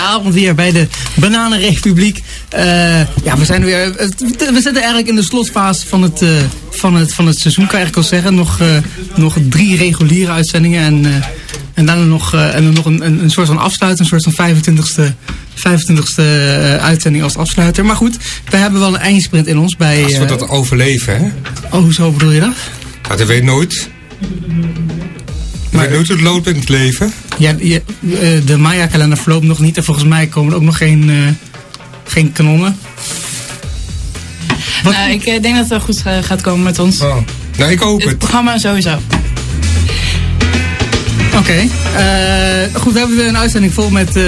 Avond weer bij de Bananenrepubliek. Eh, ja, we zijn weer. We zitten eigenlijk in de slotfase van het, eh, van het, van het seizoen, kan je eigenlijk al zeggen. Nog, eh, nog drie reguliere uitzendingen en, en daarna nog, en dan nog een, een, een soort van afsluiting, een soort van 25ste, 25ste eh, uitzending als afsluiter. Maar goed, we hebben wel een eindsprint in ons bij. Als we dat overleven, hè? oh, hoezo bedoel je dat? Ja, dat weet nooit. Weet nooit hoe het loopt in het leven. Ja, je, eh, de Maya-kalender verloopt nog niet en volgens mij komen er ook nog geen, eh, geen kanonnen. Wat- Nou, ik eh, denk dat het wel goed gaat komen met ons. Oh. Nou, ik hoop Het het. programma sowieso. Oké, eh, goed, we hebben weer een uitzending vol met, eh,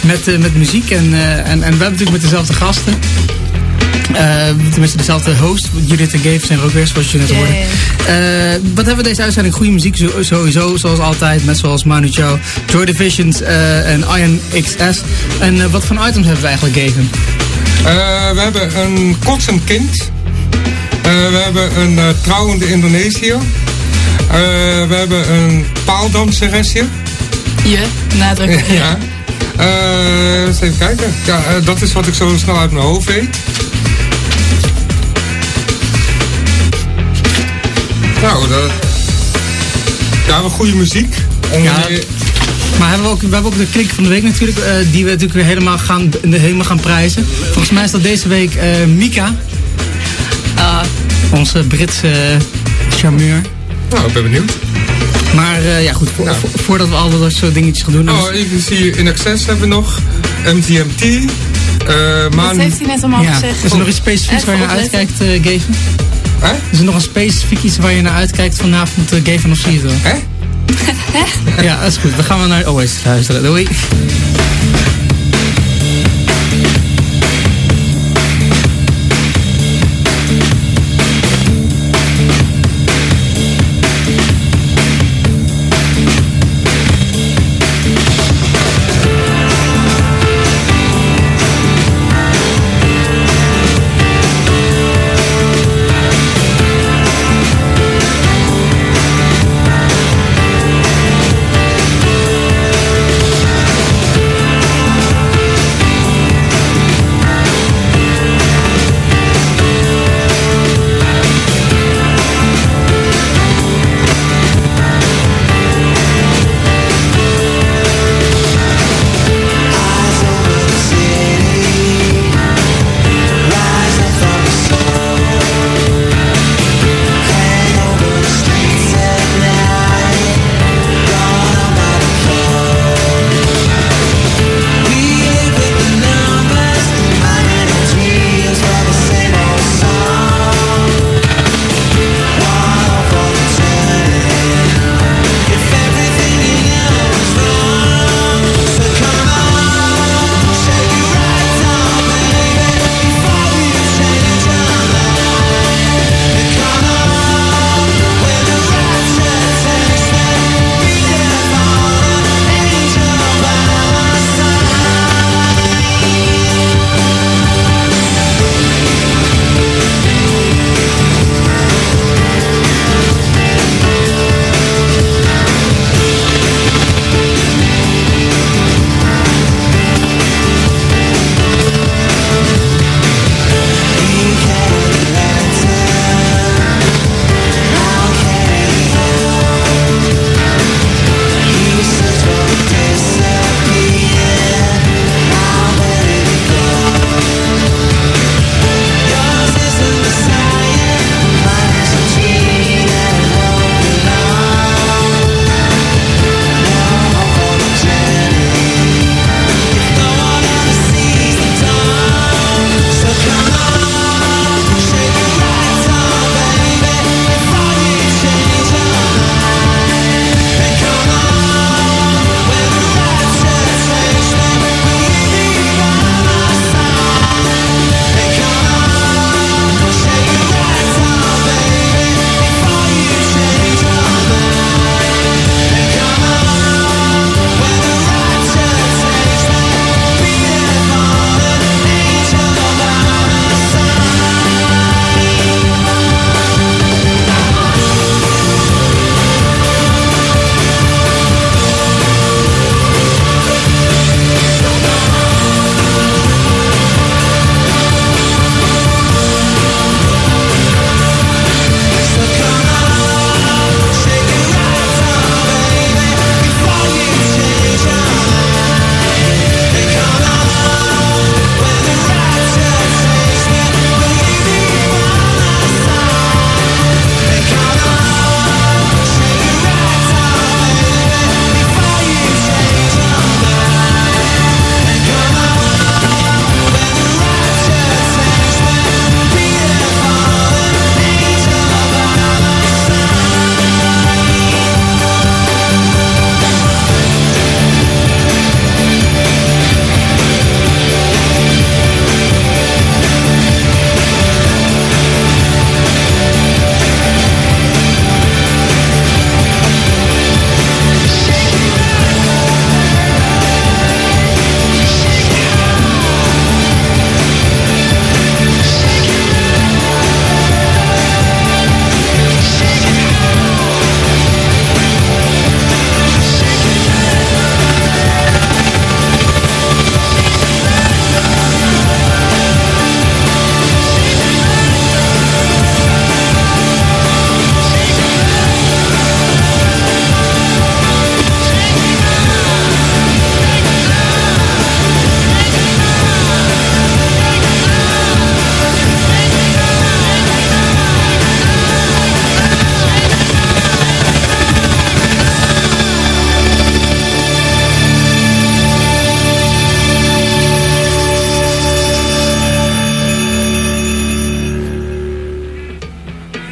met, met muziek en, eh, en, en we hebben natuurlijk met dezelfde gasten. Eh, tenminste, dezelfde host. Judith en Gabe zijn er ook weer, zoals je net hoorde. Eh, wat hebben we deze uitzending? Goede muziek zo- sowieso, zoals altijd. Met zoals Manu Chao, Joy Divisions eh, en Iron XS. En wat voor items hebben we eigenlijk, Gaven? Eh, we hebben een kotsend kind. Eh, we hebben een trouwende Indonesiër. Eh, we hebben een paaldanseresje. Je, nadruk. Ja. Eh, eens even kijken. Ja, dat is wat ik zo snel uit mijn hoofd weet. Nou, dat... Ja, we hebben goede muziek. Onder Ja. Maar hebben we, ook, we hebben ook de klik van de week natuurlijk, eh, die we natuurlijk weer helemaal gaan, helemaal gaan prijzen. Volgens mij is dat deze week eh, Mika, Ah, onze Britse eh, charmeur. Nou, ik ben benieuwd. Maar eh, ja goed, vo- Ja. vo- voordat we al dat soort dingetjes gaan doen. Oh, ik zie in Access hebben we nog. MTMT. eh dat Maan... heeft hij net allemaal ja. gezegd. Is er nog iets specifieks waar je naar uitkijkt, eh Gaven? Hè? Is er nog een specifiek iets waar je naar uitkijkt vanavond, eh, Gaven of zie je het wel? Hè? Ja, dat is goed. Dan gaan we naar Oasis luisteren. Doei.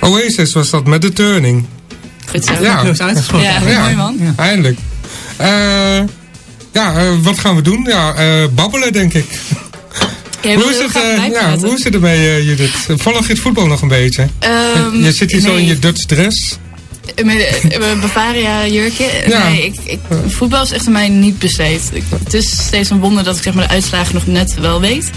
Oasis was dat met de turning. Goed zo. Ja. Uitgesproken. Ja, mooi man. Ja. Eindelijk. Eh, ja, eh, wat gaan we doen? Ja, eh, babbelen denk ik. Hoe is, heel het, ja, bijpraten. hoe is het ermee, eh, Judith? Volg je het voetbal nog een beetje? Ehm, je zit hier zo in je Dutch dress. Met eh, mijn Bavaria jurkje. Ja. Nee, ik, ik, voetbal is echt aan mij niet besteed. Ik, het is steeds een wonder dat ik zeg maar, de uitslagen nog net wel weet.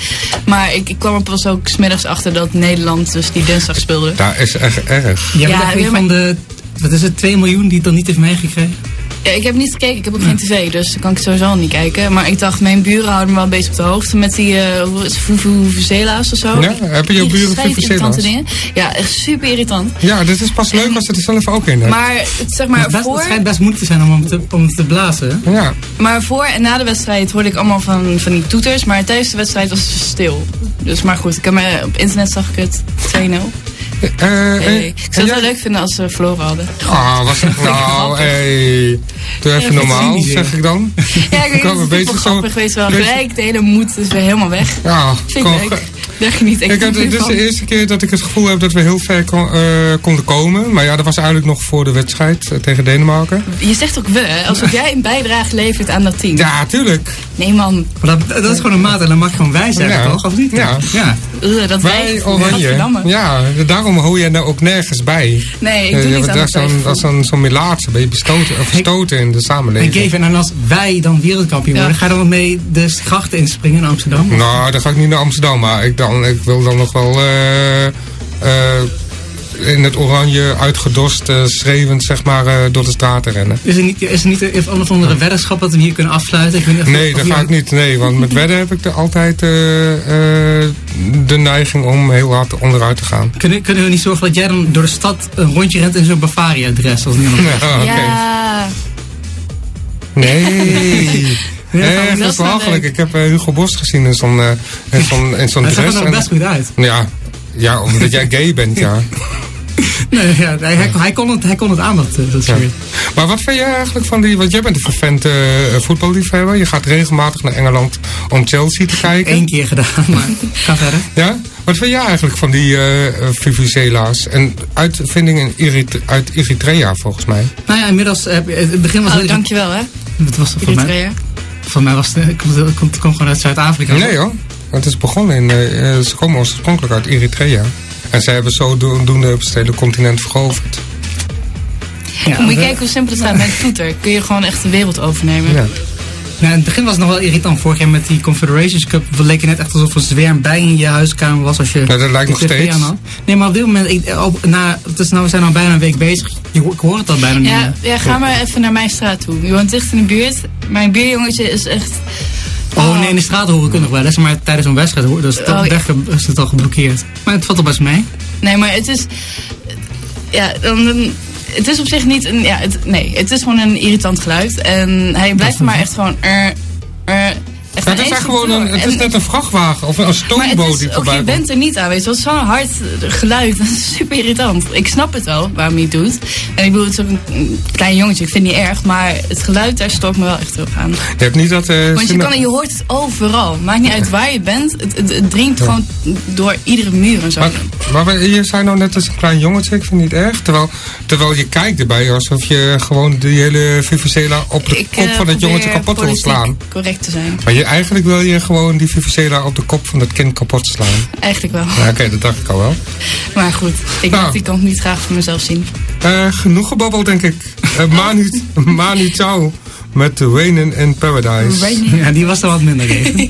Maar ik, ik kwam er pas ook smiddags achter dat Nederland dus die dinsdag speelde. Dat is echt erg. Jij bent Ja, echt ja, van de, wat is het, 2 miljoen die het dan niet heeft meegekregen? Ja, ik heb niet gekeken, ik heb ook geen tv, dus dan kan ik het sowieso al niet kijken. Maar ik dacht, mijn buren houden me wel een beetje op de hoogte met die uh, hoe is het, vuvuzela's of zo. Ja, heb je Die buren vuvuzela's? dingen. Ja, echt super irritant. Ja, dit is pas leuk als je er zelf ook in hebt. Maar het, zeg maar best, voor... het schijnt best moeilijk te zijn om te, om te blazen. Ja, Maar voor en na de wedstrijd hoorde ik allemaal van, van die toeters. Maar tijdens de wedstrijd was het stil. Dus maar goed, ik heb me, op internet zag ik het 2-0. Eh, Hey, en- ik zou het jij- wel leuk vinden als ze verloren hadden. Ah, was het nou, hey. Doe even Ja, normaal, zeg ik dan. Ja, ik weet Kom, het, grappig geweest. Wel beetje- gelijk, de hele moed is weer helemaal weg. Ja, Vind kom, ik leuk. Daar geniet ik Ik heb, dit is de eerste keer dat ik het gevoel heb dat we heel ver kon- eh, konden komen. Maar ja, dat was eigenlijk nog voor de wedstrijd eh, tegen Denemarken. Je zegt ook we, alsof jij een bijdrage levert aan dat team. Ja, tuurlijk. Nee man, Maar dat, dat is gewoon een maat en dan mag je gewoon wij zeggen, Ja. toch? Of niet? Ja. ja. Ugh, dat Wij wij oranje. Ja, daarom hoor je nou ook nergens bij. Nee, ik Eh, doe je niet bent aan dat zo'n als zo'n zo'n melaatse, ben je bestoten, of verstoten in de En samenleving. Gavin, en als wij dan wereldkampioen Ja. worden, ga je dan mee de grachten inspringen in Amsterdam? Nou, dan ga ik niet naar Amsterdam, maar ik, dan, ik wil dan nog wel eh, eh, in het oranje uitgedost, eh, schreeuwend zeg maar eh, door de straten rennen. Is er niet, is er niet een een of andere weddenschap dat we hier kunnen afsluiten? Ik weet niet of- Nee, of dat ga ik niet. Nee, want met wedden heb ik er altijd eh, eh, de neiging om heel hard onderuit te gaan. Kunnen, kunnen we niet zorgen dat jij dan door de stad een rondje rent in zo'n Bavaria-dress? Als niemand Ja, oké. Ja, Nee. Ja, dat is belachelijk. Ik heb Hugo Bos gezien in zo'n eh, in zo'n in zo'n Hij zag er dress. nog En- best goed uit. ja, ja, omdat jij gay bent, ja. Nee, ja, hij, hij, hij kon het, hij kon het aan, dat, eh, dat ja. Maar wat vind jij eigenlijk van die... Want jij bent een vervent eh, voetballiefhebber. Je gaat regelmatig naar Engeland om Chelsea te kijken. Eén keer gedaan, maar ga verder. Ja? Wat vind jij eigenlijk van die Vuvuzela's? En uitvinding in Erit- uit Eritrea, volgens mij. Nou ja, inmiddels, eh, het begin was... oh, dankjewel hè, Wat was voor mij? Eritrea. Voor mij was het, het komt, het komt, het komt gewoon uit Zuid-Afrika. Nee hoor. Het is begonnen in... eh, eh, ze komen oorspronkelijk uit Eritrea. En ze hebben zodoende het hele continent veroverd. Ja, Moet je we- kijken hoe simpel het gaat met Twitter. Kun je gewoon echt de wereld overnemen. Ja. Nou, in het begin was het nog wel irritant. Vorig jaar met die Confederations Cup leek het net echt alsof er een zwerm bij in je huiskamer was als je Ja, dat lijkt nog steeds. aan had. Nee, maar op dit moment, ik, op, na, het is nou, we zijn al bijna een week bezig. Je, ik hoor het al bijna niet ja, ga maar even naar mijn straat toe. Je woont dicht in de buurt. Mijn buurjongetje is echt... Oh nee, in de straat horen we nog wel eens, maar tijdens een wedstrijd hoor, dus Oh, weg is het al geblokkeerd. Maar het valt al best mee. Nee, maar het is... Ja, dan... het is op zich niet een... Ja, het, nee, het is gewoon een irritant geluid. En hij blijft maar echt gewoon... Er, er, het is echt gewoon een, het is net een vrachtwagen of een stoomboot het die voorbij je komt. bent er niet aan, weet je. Het is zo'n hard geluid. Dat is super irritant. Ik snap het wel, waarom hij het doet. En ik bedoel, het is een, klein jongetje. Ik vind het niet erg. Maar het geluid, daar stoort me wel echt erg aan. Je hebt niet dat... eh, Want je, kan, je hoort het overal. Maakt niet uit waar je bent. Het, het, het dringt gewoon door iedere muur en zo. Maar, maar je zei nou net als een klein jongetje, ik vind het niet erg. Terwijl, terwijl je kijkt erbij alsof je gewoon die hele Vuvuzela op de Ik, kop eh, van dat jongetje kapot wil slaan. correct te zijn. Maar je, eigenlijk wil je gewoon die Vuvuzela op de kop van dat kind kapot slaan. Eigenlijk wel. Ja, oké, dat dacht ik al wel. Maar goed, ik Nou. laat die kant niet graag voor mezelf zien. Eh, genoeg gebabbeld, denk ik. Uh, Manu, Manu Chao met Wayne in Paradise. Ja, die was er wat minder even.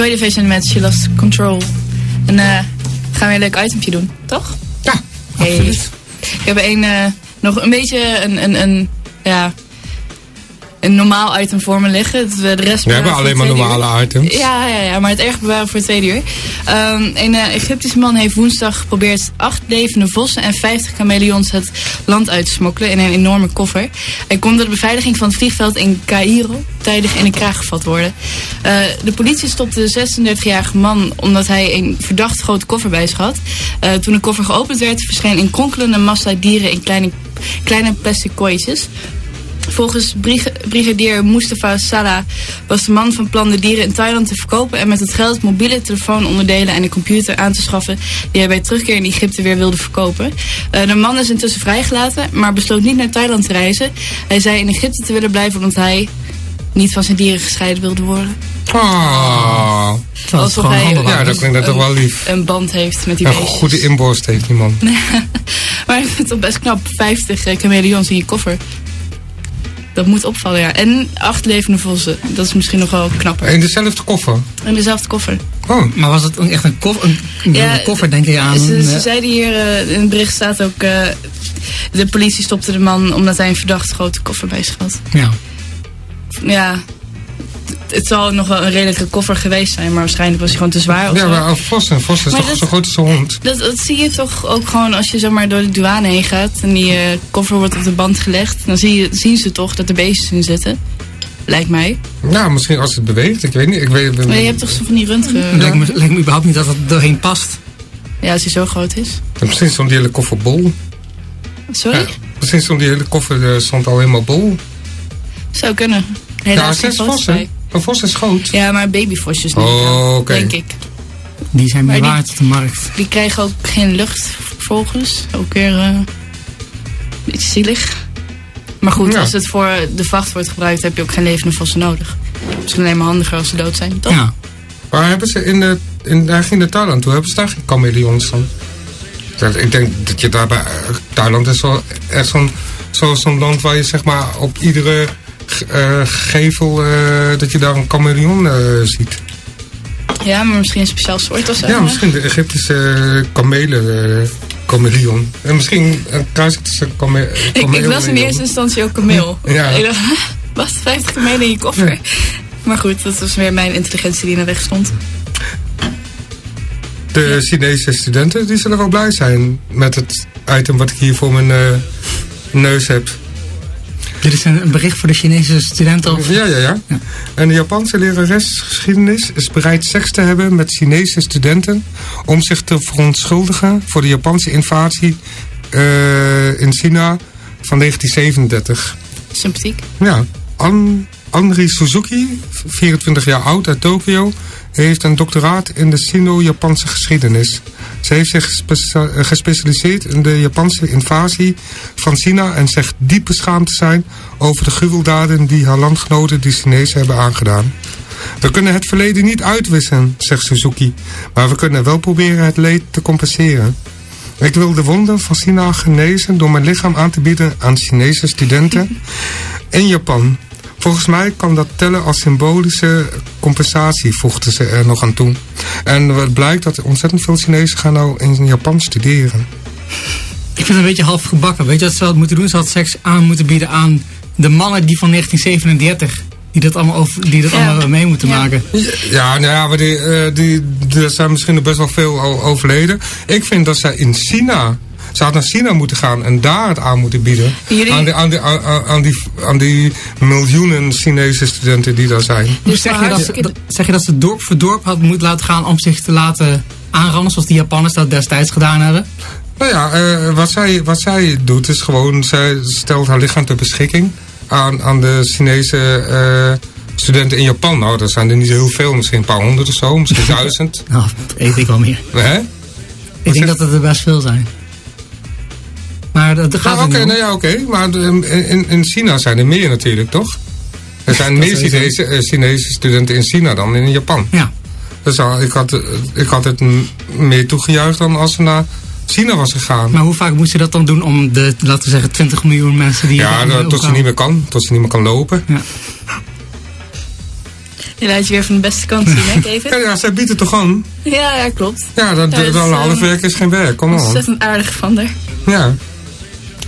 Joy Division met She Lost Control. En eh gaan we een leuk itempje doen, toch? Ja, Hey. absoluut. Ik heb een, eh, nog een beetje een, een, een, ja, een normaal item voor me liggen. De rest We hebben alleen maar normale items. Ja, ja, ja, maar het erg bewaren voor het tweede uur. Ehm, een eh, Egyptische man heeft woensdag geprobeerd acht levende vossen en 50 chameleons het land uit te smokkelen in een enorme koffer. Hij kon door de beveiliging van het vliegveld in Cairo tijdig in de kraag gevat worden. Eh, de politie stopte de 36-jarige man omdat hij een verdacht grote koffer bij zich had. Eh, toen de koffer geopend werd, verscheen een kronkelende massa dieren in kleine, kleine plastic kooitjes. Volgens brig- brigadier Mustafa Salah was de man van plan de dieren in Thailand te verkopen en met het geld mobiele telefoononderdelen en een computer aan te schaffen die hij bij terugkeer in Egypte weer wilde verkopen. Eh, de man is intussen vrijgelaten, maar besloot niet naar Thailand te reizen. Hij zei in Egypte te willen blijven omdat hij niet van zijn dieren gescheiden wilde worden. Ah, Alsof hij handelaar ja, dat klinkt dat toch wel lief. Een band heeft met die Een beestjes. goede inborst heeft die man. maar ik vind het toch best knap. 50 eh, chameleons in je koffer. Dat moet opvallen, ja. En acht levende vossen. Dat is misschien nog wel knapper. In dezelfde koffer. In dezelfde koffer. Oh, Maar was het een- echt een koffer? Een, een Ja, koffer denk je aan? Ze, ze eh, zeiden hier, eh, in het bericht staat ook... eh, de politie stopte de man omdat hij een verdacht grote koffer bij zich had. ja. Ja, het zal nog wel een redelijke koffer geweest zijn, maar waarschijnlijk was hij gewoon te zwaar. Of Ja, maar een vos, een vos is Maar toch dat- zo groot als een hond? Dat, dat zie je toch ook gewoon als je zomaar door de douane heen gaat en die eh, koffer wordt op de band gelegd. Dan zie je, zien ze toch dat er beestjes in zitten. Lijkt mij. Nou, misschien als het beweegt, ik weet niet. Ik weet, Maar je hebt toch zo van die röntgen... Lijkt me, lijkt me überhaupt niet dat het doorheen past. Ja, als hij zo groot is. Misschien stond die hele koffer bol. Sorry? Ja, misschien stond die hele koffer eh, stond al helemaal bol. Zou kunnen. Ja, Helaas geen zes foto's vossen. bij. Een vos is groot. Ja, maar babyvosjes niet. Oh. Denk ik. Die zijn meer Maar die- waard op de markt. Die krijgen ook geen lucht vervolgens. Ook weer eh iets zielig. Maar goed, Ja. als het voor de vacht wordt gebruikt, heb je ook geen levende vossen nodig. Misschien alleen maar handiger als ze dood zijn, toch? Ja. Maar hebben ze in de, in, daar ging naar Thailand toe, hebben ze daar geen chameleons dan? Dat- Ik denk dat je daar bij, eh, Thailand is wel echt zo'n zo, zo'n land waar je zeg maar op iedere gevel, eh, dat je daar een chameleon eh, ziet. Ja, maar misschien een speciaal soort of zo. Ja, misschien de Egyptische eh, kamelen, eh, chameleon. En misschien een kruis tussen kame, Ik, ik las in eerste instantie ook kameel. Ja. Wat, 50 kamelen in je koffer? Maar goed, dat was weer mijn intelligentie die de weg stond. De Chinese studenten die zullen wel blij zijn met het item wat ik hier voor mijn eh, neus heb. Dit is een een bericht voor de Chinese studenten. Of... Ja, ja, ja. En de Japanse lerares geschiedenis is bereid seks te hebben met Chinese studenten om zich te verontschuldigen voor de Japanse invasie eh, in China van 1937. Sympathiek. Ja, An Anri Suzuki, 24 jaar oud uit Tokio, heeft een doctoraat in de Sino-Japanse geschiedenis. Ze heeft zich eh, gespecialiseerd in de Japanse invasie van China en zegt diep beschaamd te zijn over de gruweldaden die haar landgenoten de Chinezen hebben aangedaan. We kunnen het verleden niet uitwissen, zegt Suzuki, maar we kunnen wel proberen het leed te compenseren. Ik wil de wonden van China genezen door mijn lichaam aan te bieden aan Chinese studenten in Japan. Volgens mij kan dat tellen als symbolische compensatie, voegden ze er nog aan toe. En het blijkt dat ontzettend veel Chinezen gaan nou in Japan studeren. Ik vind het een beetje half gebakken. Weet je wat ze had moeten doen? Ze had seks aan moeten bieden aan de mannen die van 1937. Die dat allemaal, over, die dat Ja. allemaal mee moeten Ja. maken. Ja, nou ja, maar die, eh, die, er zijn misschien nog best wel veel overleden. Ik vind dat zij in China... Ze had naar China moeten gaan en daar het aan moeten bieden. Jullie- Aan, die, aan, die, aan, aan die, aan die miljoenen Chinese studenten die daar zijn. Dus zeg, je dat, ze- zeg je dat ze dorp voor dorp had moeten laten gaan om zich te laten aanranden zoals die Japanners dat destijds gedaan hebben? Nou ja, eh, wat, zij, wat zij doet is gewoon... Zij stelt haar lichaam ter beschikking aan, aan de Chinese eh, studenten in Japan. Nou, dat zijn er niet heel veel. Misschien een paar honderd of zo. Misschien duizend. Nou, ik wel meer. Hè? Ik denk zeg- dat het er best veel zijn. Maar dat, gaat Nou, er Oké, niet nou oké. Maar in, in China zijn er meer natuurlijk, toch? Er zijn meer. Chinese, eh, Chinese studenten in China dan in Japan. Ja, Dus al- ik, had, eh, ik had het meer toegejuicht dan als ze naar China was gegaan. maar hoe vaak moet je dat dan doen om de, laten we zeggen, 20 miljoen mensen die... ja, dat- tot ze niet meer kan. Tot ze niet meer kan lopen. Ja. Je laat je weer van de beste kant zien, hè, Ja, David? ja, zij biedt het toch aan? Ja, ja, klopt. Ja, dat, Ja, dat, dus, een half werk is geen werk. Kom op. Ontzettend aardig van haar. Ja.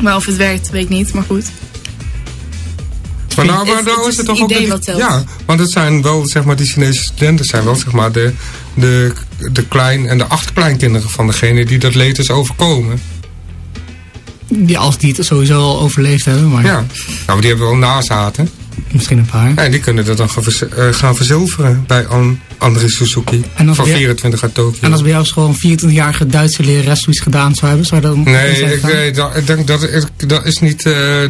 Maar of het werkt, weet ik niet, maar goed. Maar nou, maar Het- nou het is het toch ook... idee dat- wat telt. Ja, want het zijn wel, zeg maar, die Chinese studenten zijn wel, zeg maar, de, de, de klein- en de achterkleinkinderen van degene die dat leed is overkomen. Die als die het sowieso al overleefd hebben, maar Ja. Nou, maar die hebben wel nazaten. Misschien een paar. En die kunnen dat dan gaan, eh, gaan verzilveren bij An André Suzuki. Van bij- 24 uit Tokio. En als bij jou school een 24-jarige Duitse lerares zoiets gedaan zou hebben, zou je dat dan Nee, zijn ik, nee, dat, ik denk dat ik- dat is niet. eh,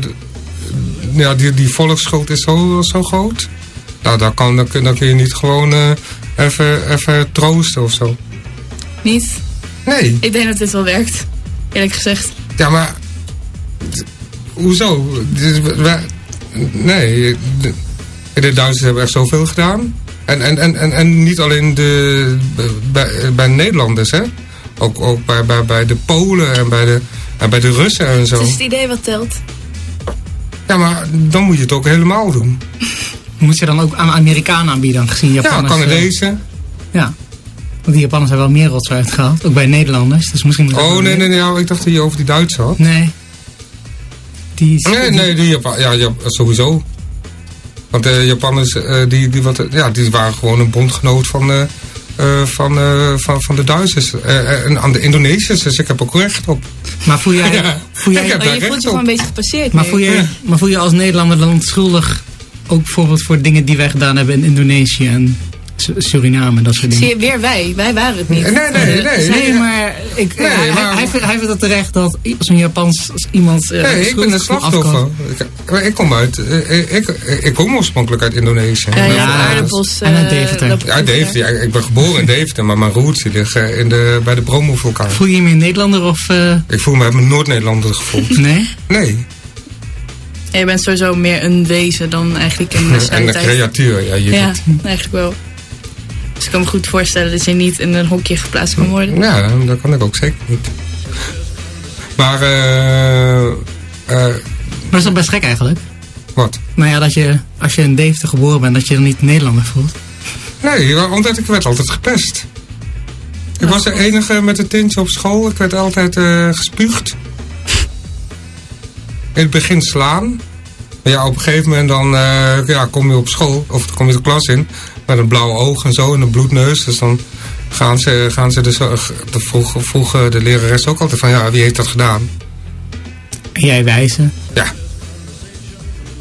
ja, die, die volksschuld is zo, zo groot. Nou, dan, kan, dan, kun- dan kun je niet gewoon eh, even, even troosten of zo. Niet? Nee, Ik denk dat dit wel werkt. Eerlijk gezegd. ja, maar. Hoezo? Dit is- wij- nee, de, de Duitsers hebben echt zoveel gedaan. En, en, en, en, en niet alleen de, bij, bij Nederlanders, hè? Ook, ook bij, bij, bij de Polen en bij de, en bij de Russen en zo. Het is het idee wat telt. Ja, maar dan moet je het ook helemaal doen. Moet je dan ook aan Amerikanen aanbieden, gezien Ja, Japanners... eh, Canadezen. ja. Want die Japanners hebben wel meer rotzooi uitgehaald. Ook bij Nederlanders. Dus misschien moet Oh, nee, nee, nee, ja, ik dacht dat je over die Duitsers had. Nee. Die, Nee, die- nee, die Japan, ja, ja, sowieso. Want de Japanners, eh, die, die, wat, ja, die waren gewoon een bondgenoot van, eh, eh, van, eh, van, van de Duitsers. Eh, eh, en aan de Indonesiërs, dus ik heb ook recht op. Maar voel jij, Ja. voel jij, Ik heb Oh, daar je recht voelt je op. gewoon een beetje gepasseerd maar voel je, Ja. maar voel je als Nederlander dan schuldig ook bijvoorbeeld voor dingen die wij gedaan hebben in Indonesië en Suriname en dat soort Zie dingen? je, weer wij. Wij waren het niet. Nee, nee, nee. Nee, nee. maar, ik, Nee, hij, maar- hij, vindt, hij vindt het terecht dat zo'n Japans iemand eh, Nee, ik ben een slachtoffer. Ik, ik kom uit, eh, ik, ik kom oorspronkelijk uit Indonesië. Ja, aardappels. en uit eh, Deventer. Ja, Deventer. Ja, ik ben geboren in Deventer, maar mijn roots liggen in de, bij de Bromo-vulkaan. Voel je je meer Nederlander of eh, Ik voel me een Noord-Nederlander gevoeld. nee? Nee, Ja, je bent sowieso meer een wezen dan eigenlijk een en een creatuur. Ja, je Ja, eigenlijk wel. Dus ik kan me goed voorstellen dat je niet in een hokje geplaatst kan worden. Ja, dat kan ik ook zeker niet. Maar, eh. eh Maar dat is toch best gek eigenlijk? wat? Nou ja, dat je als je in Deventer geboren bent, dat je dan niet Nederlander voelt. Nee, omdat ik werd altijd gepest. Ik was de enige met een tintje op school. Ik werd altijd eh, gespuugd. In het begin slaan. Maar ja, op een gegeven moment dan eh, ja, kom je op school, of dan kom je de klas in, met een blauw oog en zo en een bloedneus. Dus dan gaan ze, gaan ze dus, eh, de vroeg, vroeg de lerares ook altijd van, ja, wie heeft dat gedaan? En jij wijzen. Ja,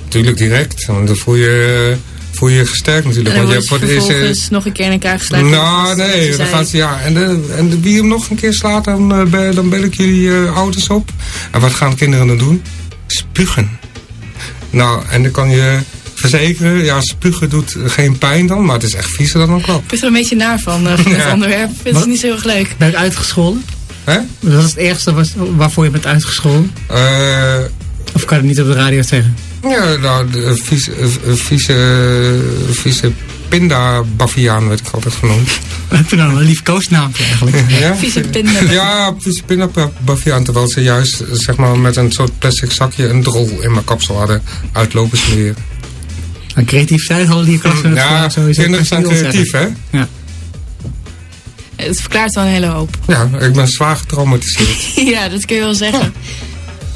natuurlijk direct. Want dan voel je, voel je gesterkt natuurlijk. En dan Want je hebt voor het eerste- vervolgens nog een keer in elkaar geslagen. Nou, nee, dan zei. ze, ja. En, de, en de, wie hem nog een keer slaat, dan, eh, be- dan bel ik jullie eh, ouders op. En wat gaan kinderen dan doen? Spugen. Nou, en dan kan je verzekeren, ja, spugen doet geen pijn dan, maar het is echt viezer dan een klap. Ik ben er een beetje naar van, van het onderwerp. Ik vind Wat? het niet zo heel erg leuk. Ben je uitgescholden? Hè? Dat is het eerste was- waarvoor je bent uitgescholden? Eh, Of kan je het niet op de radio zeggen? ja, nou, de vieze, eh, vieze, vieze pinda-baviaan werd ik altijd genoemd. Heb je dan een lief koosnaampje eigenlijk? Ja? Vieze pinden. Ja, vieze pinda-baviaan, terwijl ze juist, zeg maar, met een soort plastic zakje een drol in mijn kapsel hadden uitlopen smeren. Een creativiteit hadden die klas met Ja, sowieso kinderen zijn creatief, hè? zeggen. Het verklaart wel een hele hoop. Ja, ik ben zwaar getraumatiseerd. ja, dat kun je wel zeggen.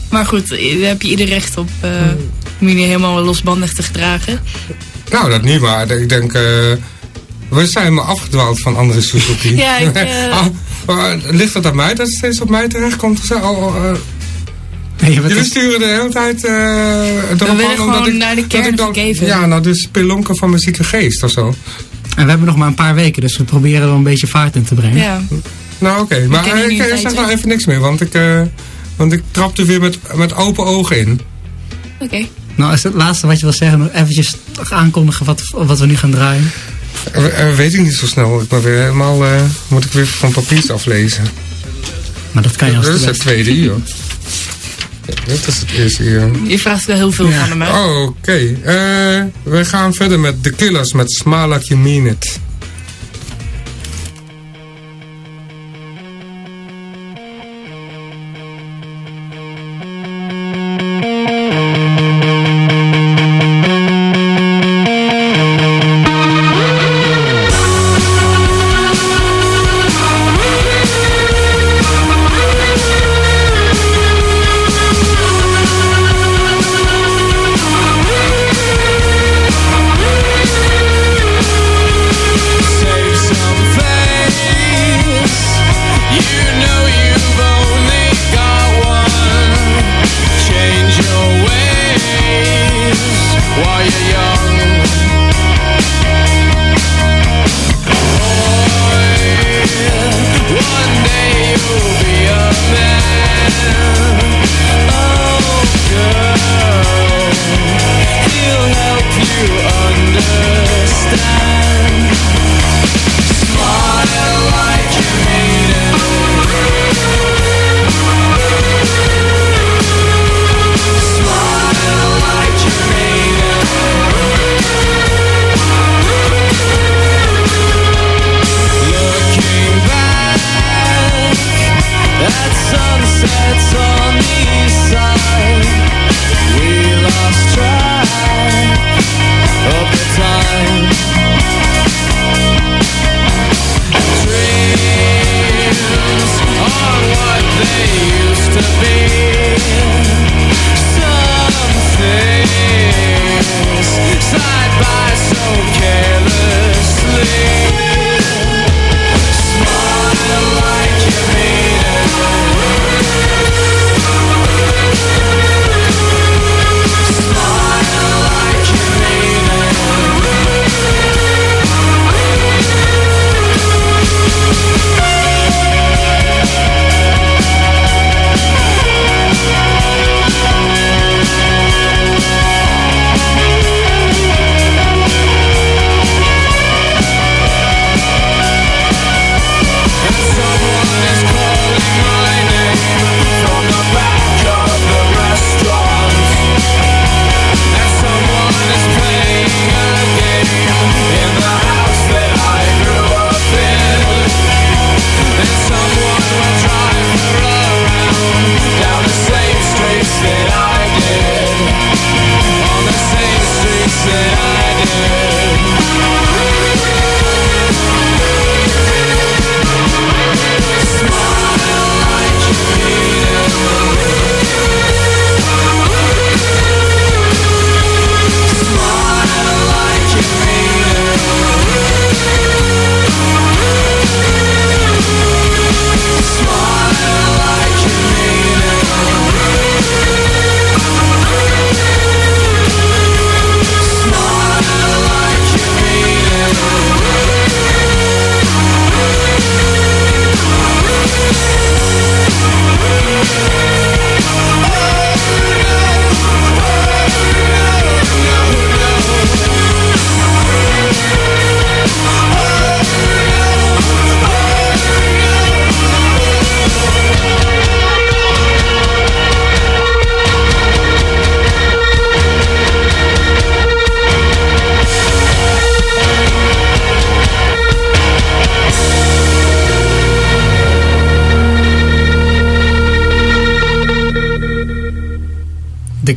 Maar goed, daar heb je ieder recht op eh om je niet helemaal losbandig te gedragen. nou, dat niet, maar ik denk... eh, we zijn maar afgedwaald van andere Suzuki. Ja, ik, Ah, maar ligt het aan mij dat het steeds op mij terecht komt? Oh, eh, Nee, jullie dus- sturen de hele tijd eh erop aan omdat ik, naar de dat kern ik dan. Ja, nou, de spelonken van mijn zieke geest of zo. En we hebben nog maar een paar weken, dus we proberen er wel een beetje vaart in te brengen. ja. Nou, oké. Maar eh, ik een eh, zeg nou even niks meer, want ik, eh want ik trap er weer met, met open ogen in. Oké. Nou, is het laatste wat je wil zeggen nog eventjes aankondigen wat, wat we nu gaan draaien? Eh, weet ik niet zo snel. Ik ben weer helemaal, eh, moet ik weer van papiers aflezen. Maar dat kan je als Dat het is het tweede uur. Dit is het eerste uur. Je vraagt wel heel veel Ja. van hem. hè? Oh, Oké, eh, we gaan verder met The Killers met Smile Like You Mean It.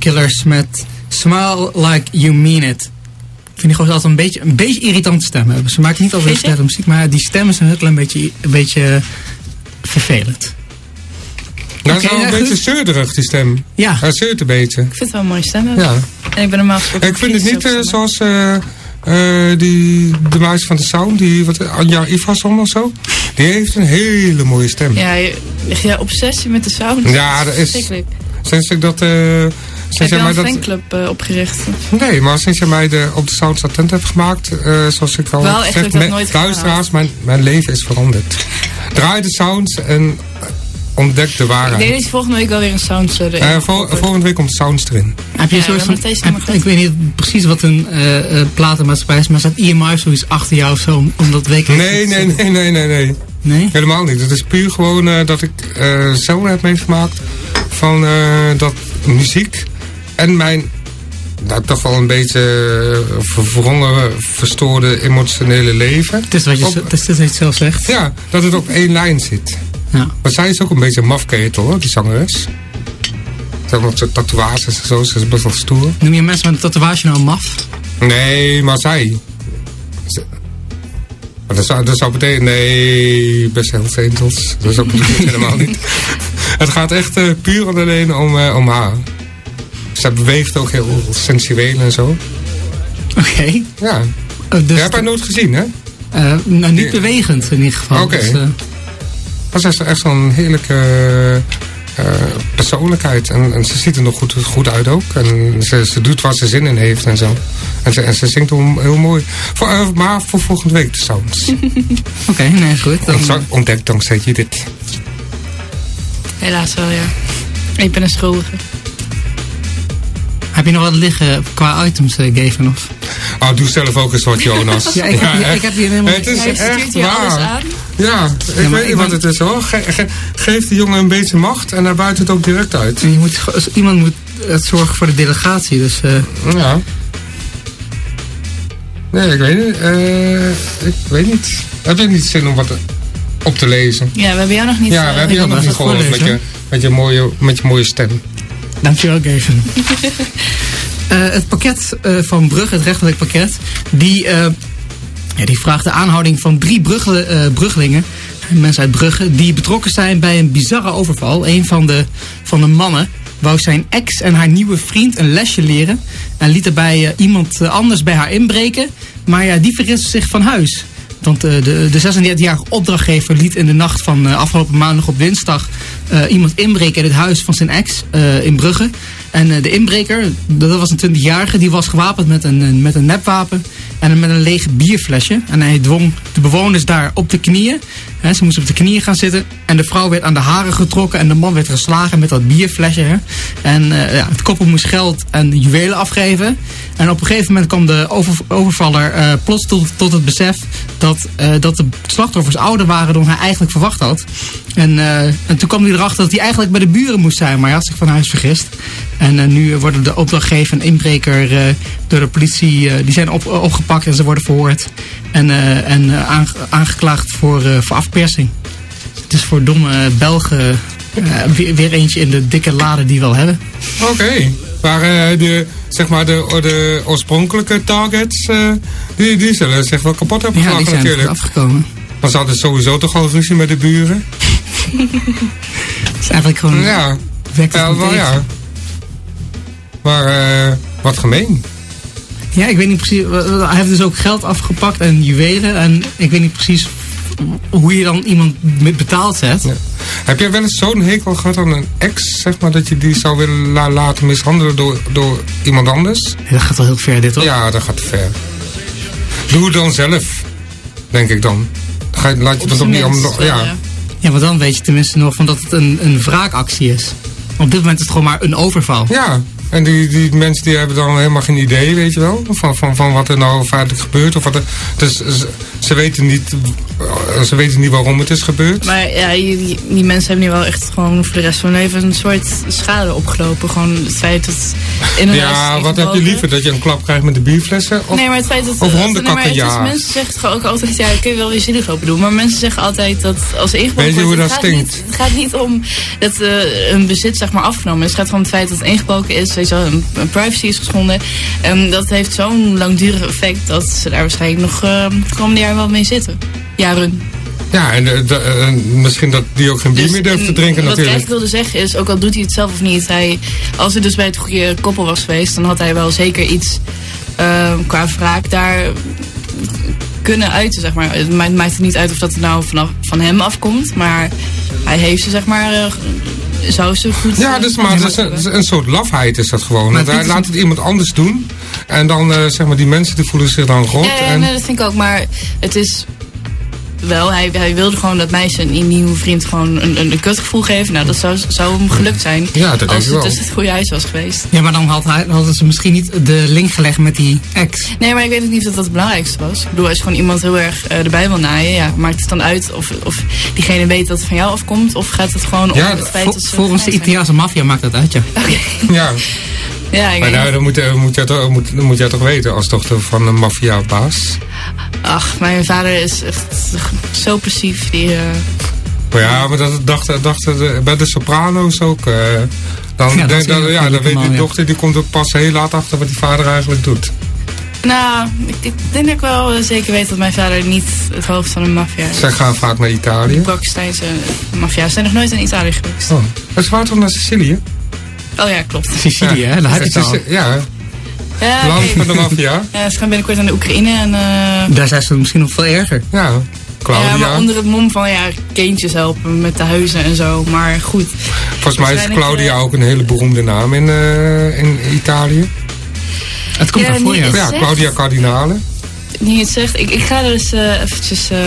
Killers met Smile Like You Mean It. Ik vind die gewoon altijd een beetje, een beetje irritante stem hebben. Ze maken niet altijd je? sterke muziek, maar die stemmen zijn een heel klein beetje, een beetje vervelend. Nou, is wel een ja, beetje goed. zeurderig, die stem. Ja, Hij zeurt een beetje. Ik vind het wel een mooie stem hebben. Ja. En ik ben normaal gesproken Ik vind het niet eh, zoals eh, eh, die, de meisje van de sound, die, wat, Anja Iverson of zo. Die heeft een hele mooie stem. Ja, je, jij obsessie met de sound? Ja, dat is-. Sinds ik dat... eh Heb sinds je jij mij een dat fanclub eh, opgericht? nee, maar sinds jij mij de, op de sound attent hebt gemaakt, eh, zoals ik al Wel, gezegd, ik met nooit luisteraars, mijn, mijn leven is veranderd. Draai de sounds en ontdek de Ik denk waarheid. dat je volgende week wel weer een sound erin Eh, gaat vol- proppen. volgende week komt sounds erin. heb je een Ja, soort van... heb- ik weet niet precies wat een eh, eh, platenmaatschappij is, maar staat EMI of zoiets achter jou of zo om, om dat week... Nee, nee, nee, nee, nee, nee. Nee? Helemaal niet. Het is puur gewoon eh, dat ik eh, zelf heb meegemaakt van eh, dat muziek en mijn nou, toch wel een beetje eh, verwrongen, verstoorde emotionele leven. Het is wat je, Op- het is, het is wat je zelf zegt. Ja, dat het op één lijn zit. Ja. Maar zij is ook een beetje een mafketel hoor, die zangeres. Ze heeft nog zo'n tatoeages en zo, ze is best wel stoer. Noem je mensen met een tatoeage nou maf? Nee, maar zij. Ze- dat zou, dat zou betekenen, nee, best heel Angels. Dat is ook helemaal niet. Het gaat echt eh, puur en alleen om, eh, om haar. Zij beweegt ook heel sensueel en zo. Oké. Ja, dus, je hebt haar nooit gezien, hè? eh, nou, niet bewegend in ieder geval. Oké. Dus, eh, Maar ze is echt zo'n heerlijke eh, persoonlijkheid. En, en ze ziet er nog goed, goed uit ook. En ze, ze doet waar ze zin in heeft en zo. En ze, en ze zingt heel, heel mooi. Voor, maar voor volgende week de sounds. Oké, nee, goed. Dan, Ontza- Ontdek dankzij je dit. Helaas wel, ja. Ik ben een schuldige. Heb je nog wat liggen qua items, eh, Gavin? Of? Oh, doe zelf ook eens wat, Jonas. Ja, ik, heb, hier- echt. ik heb hier helemaal... Het is echt hier alles waar. aan. Ja, ik weet niet wat het is hoor. Ge- ge- geef die jongen een beetje macht en daar buiten het ook direct uit. Je moet, iemand moet het zorgen voor de delegatie. Dus eh, Ja. Nee, ik weet niet. eh, ik weet niet. Heb je niet zin om wat op te lezen? Ja, we hebben jou nog niet... Ja, eh, we hebben jou nog niet wat gehoord met je, met, je mooie, met je mooie stem. Dankjewel, Gavin. Eh, het pakket eh, van Brugge, het rechterlijk pakket, die, eh, ja, die vraagt de aanhouding van drie Brugge, Bruggelingen, mensen uit Brugge, die betrokken zijn bij een bizarre overval. Een van de, van de mannen wou zijn ex en haar nieuwe vriend een lesje leren en liet erbij eh, iemand anders bij haar inbreken, maar ja, die vergiste zich van huis. Want eh, de, de 36-jarige opdrachtgever liet in de nacht van eh, afgelopen maandag op dinsdag eh, iemand inbreken in het huis van zijn ex in Brugge. En de inbreker, dat was een 20-jarige, die was gewapend met een- met een nepwapen en met een leeg bierflesje. En hij dwong de bewoners daar op de knieën. Ze moesten op de knieën gaan zitten. En de vrouw werd aan de haren getrokken en de man werd geslagen met dat bierflesje. En eh, ja, het koppel moest geld en juwelen afgeven. En op een gegeven moment kwam de over, overvaller eh, plots tot, tot het besef dat, eh, dat de slachtoffers ouder waren dan hij eigenlijk verwacht had. En, en toen kwam hij erachter dat hij eigenlijk bij de buren moest zijn, maar hij had zich van huis vergist. En nu worden de opdrachtgever en inbreker door de politie, die zijn op, opgepakt en ze worden verhoord. En, en aange- aangeklaagd voor, voor afpersing. Het is voor domme Belgen eh, weer, weer eentje in de dikke lade die we al hebben. Oké. Maar eh, de, zeg maar de, de oorspronkelijke targets, eh, die, die zullen zich wel kapot hebben Ja, die gemaakt zijn er natuurlijk. afgekomen. Dan hadden ze sowieso toch al ruzie met de buren. Het is eigenlijk gewoon... Ja, ja, wel, ja. Maar wat gemeen. Ja, ik weet niet precies. Hij heeft dus ook geld afgepakt en juwelen. En ik weet niet precies hoe je dan iemand betaald zet. Ja. Heb jij wel eens zo'n hekel gehad aan een ex, zeg maar, dat je die zou willen la- laten mishandelen door, door iemand anders? Dat gaat wel heel ver, dit hoor. Ja, dat gaat ver. Doe het dan zelf, denk ik dan. Ga je, laat je dat minst allemaal... Ja. Ja, maar dan weet je tenminste nog van dat het een, een wraakactie is. Op dit moment is het gewoon maar een overval. ja, en die, die mensen die hebben dan helemaal geen idee, weet je wel, van, van, van wat er nou feitelijk gebeurt. Of wat er, dus ze, weten niet ze weten niet waarom het is gebeurd. Maar ja, die, mensen hebben nu wel echt gewoon voor de rest van hun leven een soort schade opgelopen. Gewoon het feit dat in huis Ja, wat heb je liever? Dat je een klap krijgt met de bierflessen? Of, Nee, maar het feit dat... Of hondenkakken nee, het. Mensen zeggen ook altijd, ja, kun je wel weer zielig open doen. Maar mensen zeggen altijd dat als er ingebroken Weet je wordt... hoe het dat gaat stinkt? Niet, het gaat niet om dat eh, een bezit zeg maar afgenomen is. Het gaat om het feit dat het ingebroken is. Weet je wel, een, een privacy is geschonden. En dat heeft zo'n langdurig effect dat ze daar waarschijnlijk nog eh komende jaar wel mee zitten. Jaren. Ja, en eh, de- eh, misschien dat die ook geen bier meer durft te en drinken Dus, Wat ik natuurlijk. eigenlijk wilde zeggen is, ook al doet hij het zelf of niet, hij, als hij dus bij het goede koppel was geweest, dan had hij wel zeker iets eh, qua wraak daar kunnen uiten, zeg maar. Het maakt, maakt het niet uit of dat nou vanaf, van hem afkomt, maar hij heeft ze, zeg maar, eh, zou ze goed... Ja, eh, dus, maar dat is een, een soort lafheid is dat gewoon. Want hij laat het iemand anders doen. En dan, eh, zeg maar, die mensen die voelen zich dan rot. Ja, ja, en, nee, dat vind ik ook, maar het is wel, hij, hij wilde gewoon dat mij zijn nieuwe vriend gewoon een, een, een kutgevoel geven. Nou, dat zou, zou hem gelukt zijn. Ja, dat denk als ik het wel. dus het goede huis was geweest. Ja, maar dan had hij, hadden ze misschien niet de link gelegd met die ex. Nee, maar ik weet ook niet of dat het belangrijkste was. Ik bedoel, als je gewoon iemand heel erg eh, erbij wil naaien, ja, maakt het dan uit of, of diegene weet dat het van jou afkomt? Of gaat het gewoon Ja, om het feit dat ze... volgens de? Italiaanse maffia maakt dat uit, ja. ja, Ja, ik maar nou, moet, eh, moet, jij toch, moet, dat moet jij toch weten als dochter van een maffiabaas. Ach, mijn vader is echt zo passief. Die, eh, Maar ja, maar dat dachten dachten de, bij de Soprano's ook. eh, dan, Ja, dat dan, dan- ja, dan weet die man, ja. dochter, die komt ook pas heel laat achter wat die vader eigenlijk doet. nou, ik, ik denk dat ik wel eh, zeker weet dat mijn vader niet het hoofd van een maffia is. Zij gaan vaak naar Italië. Pakistanse maffia's zijn nog nooit in Italië geweest. Oh. Ze waren toch naar Sicilië? Oh ja, klopt. Sicilië, hè? Daar heb je het. Ja, Ja, land oké. van de maffia. Ja, ze gaan binnenkort naar de Oekraïne en... eh, Daar zijn ze misschien nog veel erger. Ja, Claudia. Ja, maar onder het mom van ja, kindjes helpen met de huizen en zo. Maar goed. Volgens mij is Claudia eh, ook een hele beroemde naam in, eh, in Italië. Het komt Ja, daarvoor, niet ja. Ja? Claudia Cardinale. Je het zegt, ik, ik ga er eens eh, eventjes eh,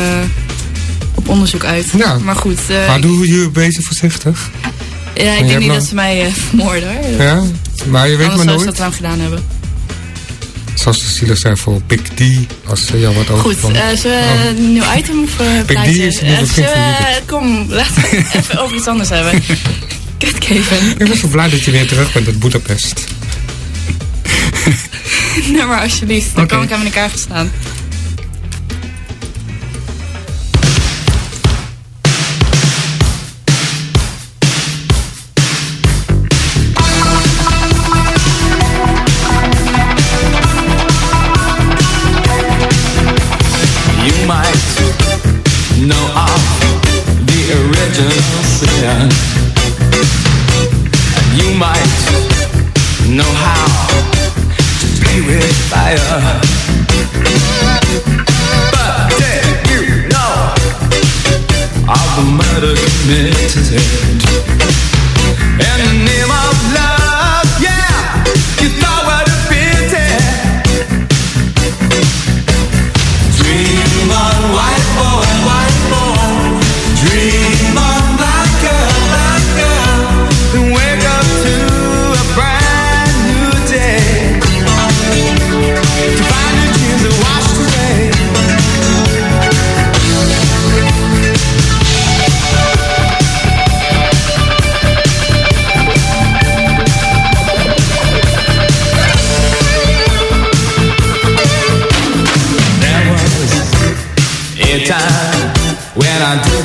op onderzoek uit. Ja. Maar goed. eh, Maar doe je beetje voorzichtig. Ja, ik denk niet nog- dat ze mij eh, vermoorden hoor. Ja? Maar je weet Anders maar zou ze dat nooit. wel gedaan hebben. Zoals de zielig zijn voor Big D. Als ze jou wat Goed, overkomt. eh zullen we Oh. een nieuw item of eh D plaatje? is de nieuwe we-. Kom, laten we het even over iets anders hebben. Kevin. Ik ben zo blij dat je weer terug bent uit Budapest. Nou maar alsjeblieft, dan kan ik hem in elkaar gaan staan. Original sin. And you might know how to play with fire. But did you know of the murder committed? In the name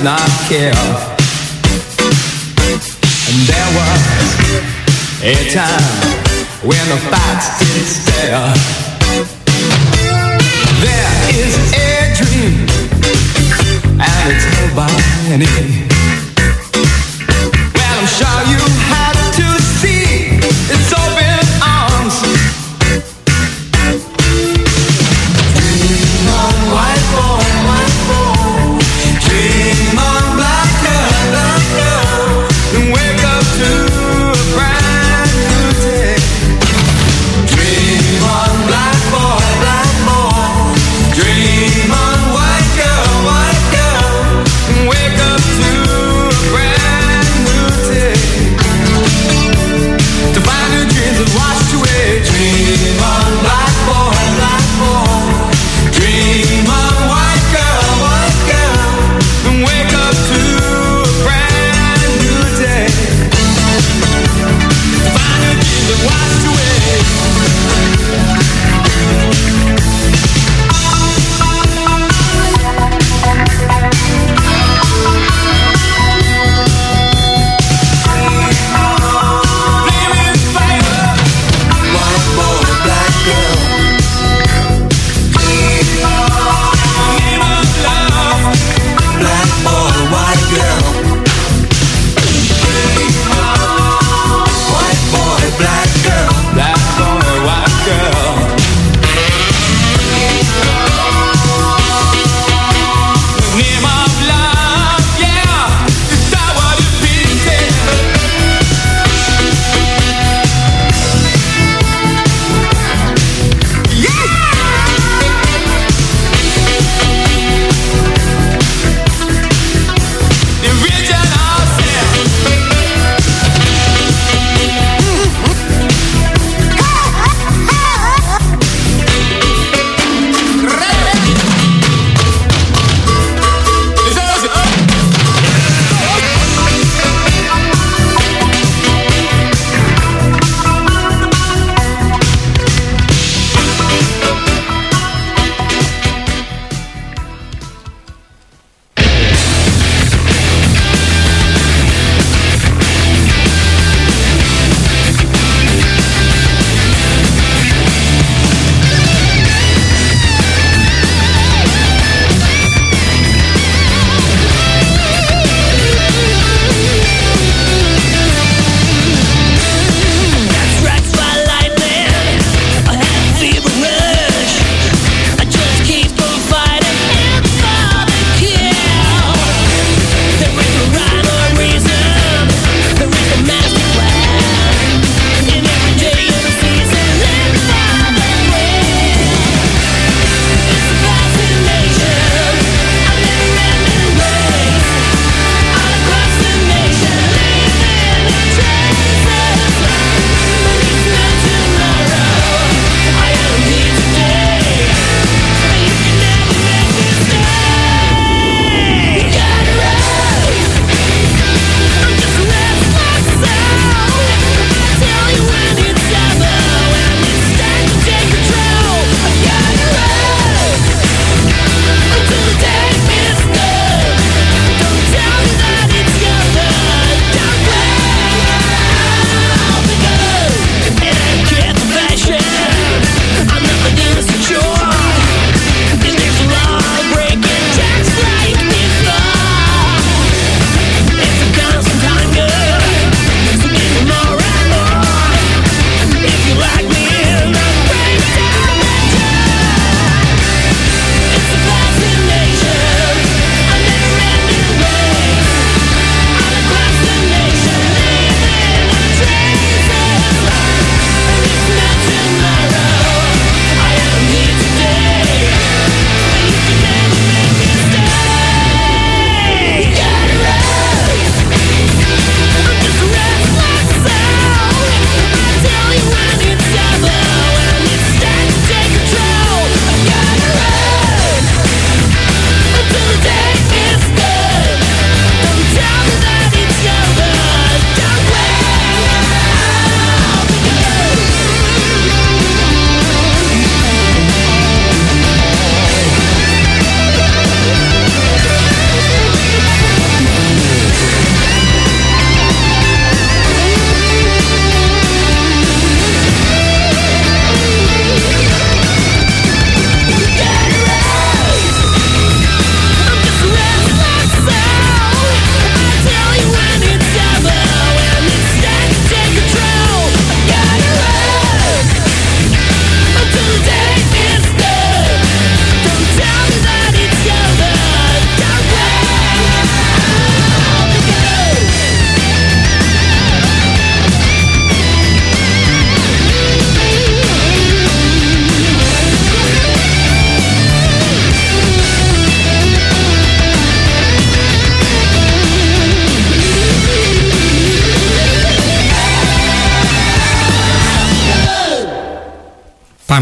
not care. And there was a time when the facts did stare. There is a dream, and it's many. Well, I'm sure you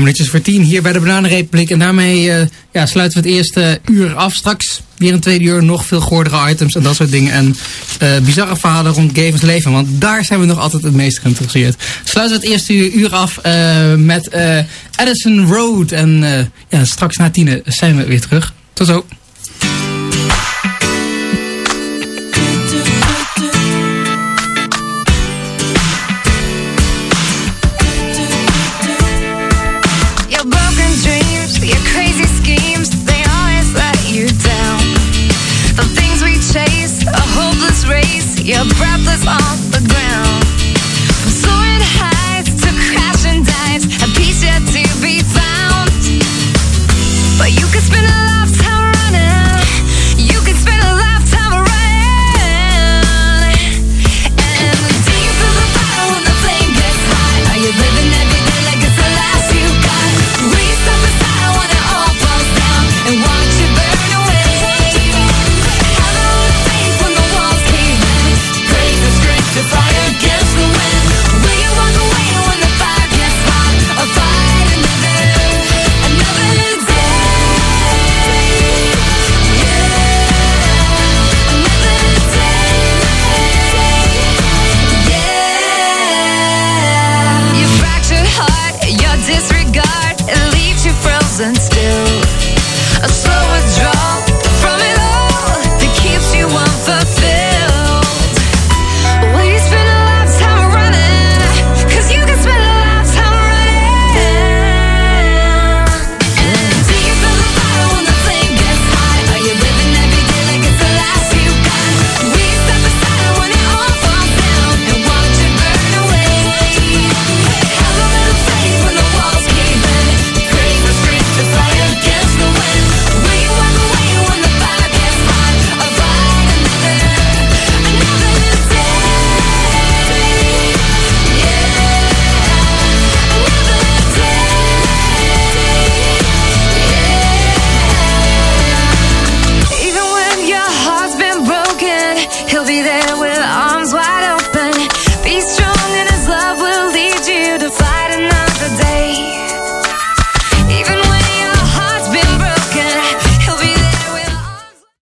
paar voor tien hier bij de Bananenrepubliek. En daarmee eh, ja, sluiten we het eerste uur af. Straks weer een tweede uur nog veel goordere items en dat soort dingen. En eh, bizarre verhalen rond Gavens leven. Want daar zijn we nog altijd het meest geïnteresseerd. Sluiten we het eerste uur, af eh, met Addison Road. En ja, straks na tienen zijn we weer terug. Tot zo.